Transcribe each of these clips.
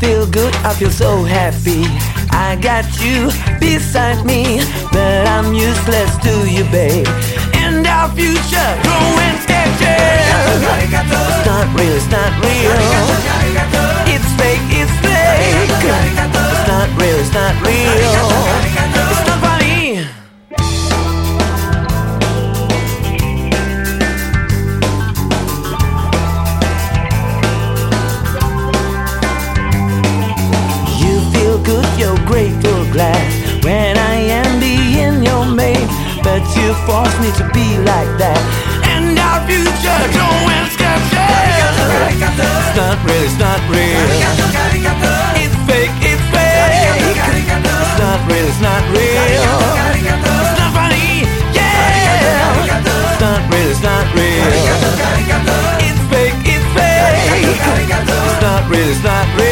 feel good, I feel so happy. I got you beside me, but I'm useless to you, babe. And our future. you force me to be like that. And our future going sketches It's not real, it's not real It's fake, it's fake. It's not real, it's not real It's not funny, yeah. It's not real, it's not real It's fake, it's fake. It's not real, it's not real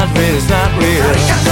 not real, it's not real.